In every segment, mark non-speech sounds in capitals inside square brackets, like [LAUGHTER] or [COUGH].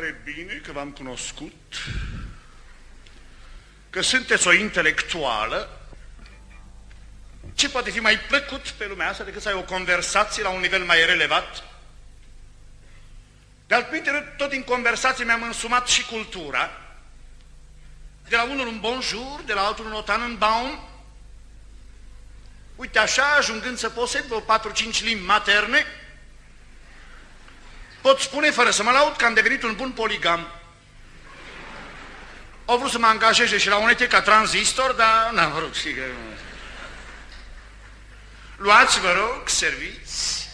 pare bine că v-am cunoscut, că sunteți o intelectuală. Ce poate fi mai plăcut pe lumea asta decât să ai o conversație la un nivel mai relevat? De altminte, tot din conversație mi-am însumat și cultura. De la unul un bonjour, de la altul un Tannenbaum. Uite așa, ajungând să posed vreo 4-5 limbi materne, pot spune fără să mă laud că am devenit un bun poligam. Au vrut să mă angajeze și la unete ca tranzistor, dar n-am vrut, știi că... Luați, vă rog, serviți.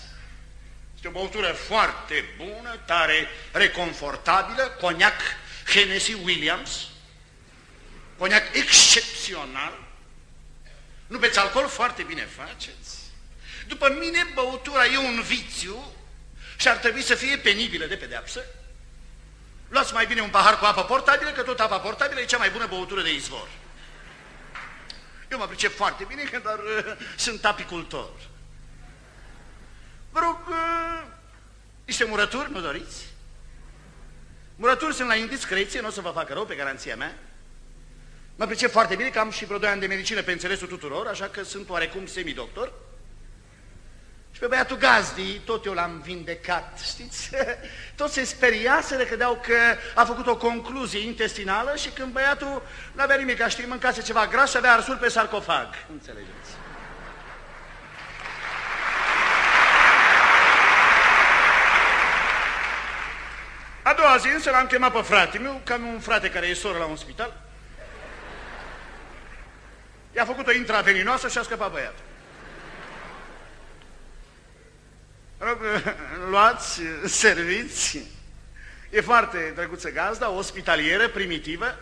Este o băutură foarte bună, tare reconfortabilă, coniac Hennessy Williams, coniac excepțional. Nu beți alcool? Foarte bine faceți. După mine, băutura e un vițiu și ar trebui să fie penibilă de pedeapsă. Luați mai bine un pahar cu apă portabilă, că tot apa portabilă e cea mai bună băutură de izvor. Eu mă pricep foarte bine, [LAUGHS] că doar uh, sunt apicultor. Vă rog, uh, niște murături, nu doriți? Murături sunt la indiscreție, nu o să vă facă rău pe garanția mea. Mă pricep foarte bine că am și vreo 2 ani de medicină pe înțelesul tuturor, așa că sunt oarecum semidoctor. Și pe băiatul Gazdi, tot eu l-am vindecat, [LAUGHS] știți? Tot se speria, se credeau că a făcut o concluzie intestinală și când băiatul nu avea nimic, știi, mâncase ceva gras și avea arsul pe sarcofag. Înțelegeți? A doua zi însă l-am chemat pe frate meu, că am un frate care e soră la un spital. I-a făcut o intravenoasă și a scăpat băiatul. Rog, [LAUGHS] luați, serviți. E foarte drăguță gazda, ospitalieră, primitivă.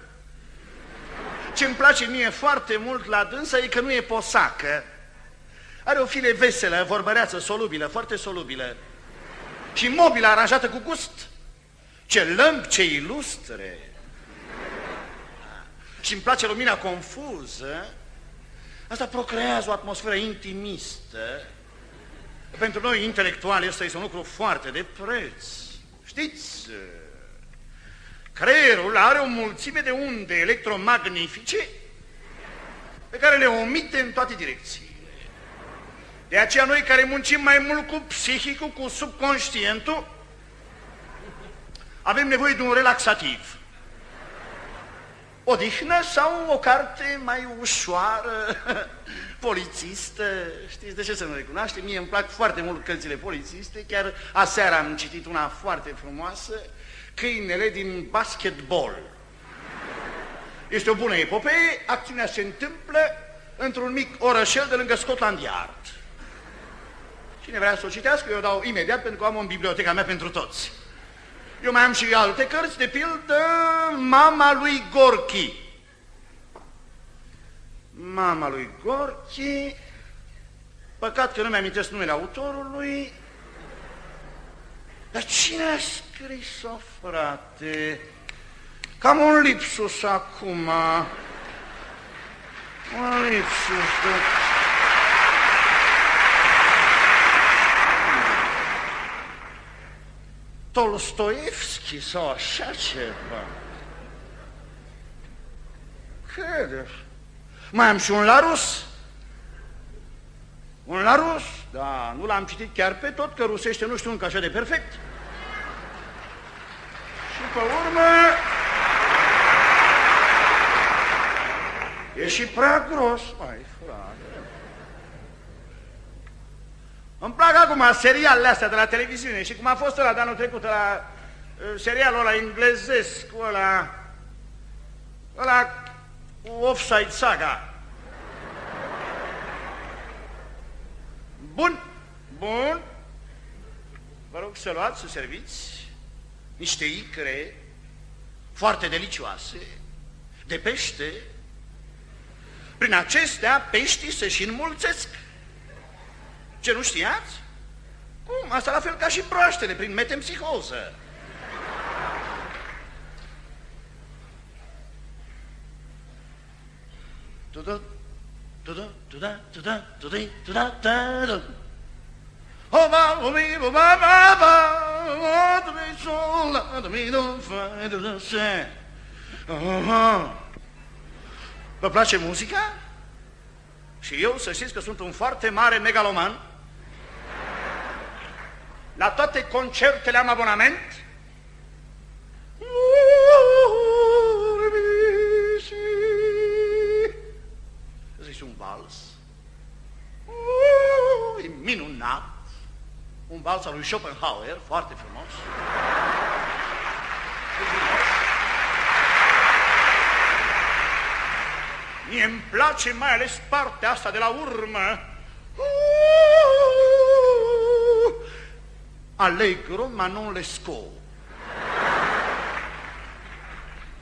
Ce îmi place mie foarte mult la dânsa e că nu e posacă. Are o file veselă, vorbăreață, solubilă, foarte solubilă. Și mobilă aranjată cu gust. Ce lămp, ce ilustre. Și îmi place lumina confuză. Asta procrează o atmosferă intimistă pentru noi, intelectuali, ăsta este un lucru foarte de preț. Știți, creierul are o mulțime de unde electromagnifice pe care le omite în toate direcțiile. De aceea noi care muncim mai mult cu psihicul, cu subconștientul, avem nevoie de un relaxativ. Odihnă sau o carte mai ușoară, [LAUGHS] polițistă, știți de ce să nu recunoaște? Mie îmi plac foarte mult cărțile polițiste, chiar aseară am citit una foarte frumoasă, Câinele din basketball. Este o bună epopee, acțiunea se întâmplă într-un mic orășel de lângă Scotland Yard. Cine vrea să o citească, eu o dau imediat pentru că am o în biblioteca mea pentru toți. Eu mai am și alte cărți, de pildă Mama lui Gorky. Mama lui Gorky, păcat că nu mi-amintesc numele autorului, dar cine a scris-o, frate? Cam un lipsus acum. Un lipsus, de... Tolstoevski sau așa ceva. Crede. Mai am și un Larus. Un Larus? Da, nu l-am citit chiar pe tot, că rusește nu știu încă așa de perfect. Și pe urmă... E și prea gros, mai frate. Îmi plac acum serialele astea de la televiziune și cum a fost ăla de anul trecut, la uh, serialul ăla englezesc, ăla, ăla Offside Saga. Bun, bun. Vă rog să luați, să serviți niște icre foarte delicioase, de pește. Prin acestea peștii se și înmulțesc. Ce, nu știați? Cum? Asta la fel ca și proaștele, prin metempsihoză. Tu-da, tu-da, tu-da, tu-da, tu-da, tu-da, tu-da, tu-da. Ho, ba, ho, bi, bo, ba, ba, ba. Vă place muzica? Și eu să știți că sunt un foarte mare megaloman. La toate concertele am abonament. Minunat. Un vals al lui Schopenhauer, foarte frumos. Mie îmi place mai ales partea asta de la urmă. Allegro, ma non lesco.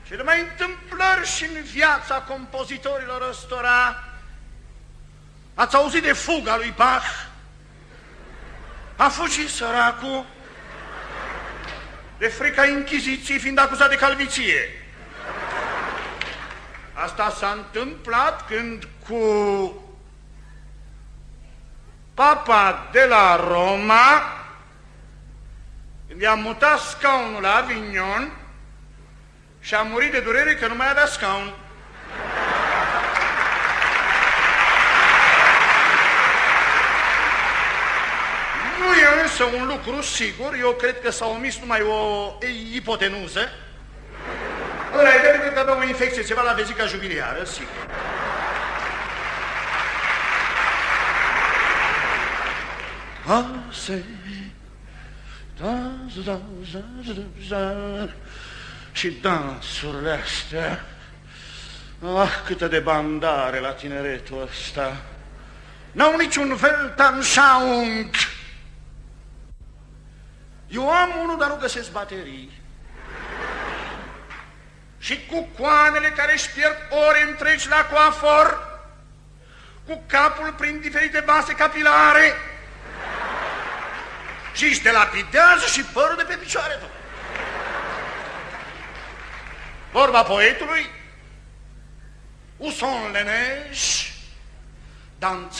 Cele mai întâmplări și în viața compozitorilor ăstora. Ați auzit de fuga lui Bach? A fugit săracul de frica Inchiziției fiind acuzat de calviție. Asta s-a întâmplat când cu papa de la Roma, când i-a mutat scaunul la Avignon și a murit de durere că nu mai avea scaun. Nu e însă un lucru sigur, eu cred că s-a omis numai o ipotenuză, Ăla e pentru că avea o infecție, ceva la vezica jubiliară, sigur. Ase, da, da, da, da, da, și dansurile astea. Ah, câtă de bandare la tineretul ăsta. N-au niciun Weltanschauung. Eu am unul, dar nu găsesc baterii și cu coanele care își pierd ore întregi la coafor, cu capul prin diferite base capilare și își delapidează și părul de pe picioare tot. Vorba poetului, où sont les neiges? Dans